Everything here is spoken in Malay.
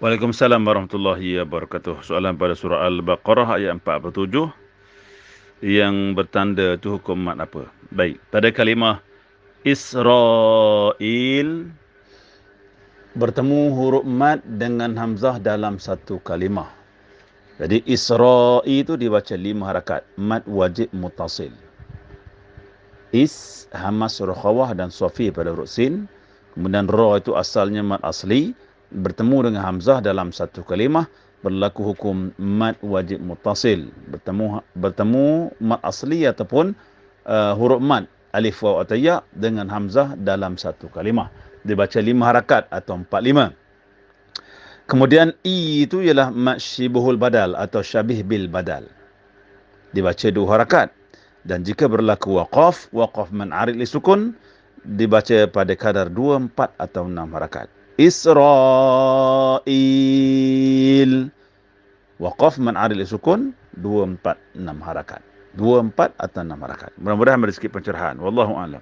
Waalaikumsalam warahmatullahi wabarakatuh. Soalan pada surah Al-Baqarah ayat 47 yang bertanda tu hukum mat apa? Baik, pada kalimah Israel bertemu huruf mat dengan hamzah dalam satu kalimah. Jadi Israel itu dibaca lima harakat, mat wajib mutasil. Is, hamas, rukhawah dan sofi pada huruf sin. Kemudian ra itu asalnya mat asli bertemu dengan hamzah dalam satu kalimah berlaku hukum mad wajib mutasil bertemu bertemu mad asli ataupun uh, huruf mad alif waw atau ya dengan hamzah dalam satu kalimah dibaca lima harakat atau empat lima. Kemudian i itu ialah mad syibuhul badal atau syabih bil badal. Dibaca dua harakat. Dan jika berlaku waqaf waqaf man arid li sukun dibaca pada kadar dua empat atau enam harakat Israel. Waqaf man adil sukun 246 harakat. 24 atau 6 harakat. Mudah-mudahan bersikap pencerahan. Wallahu a'lam.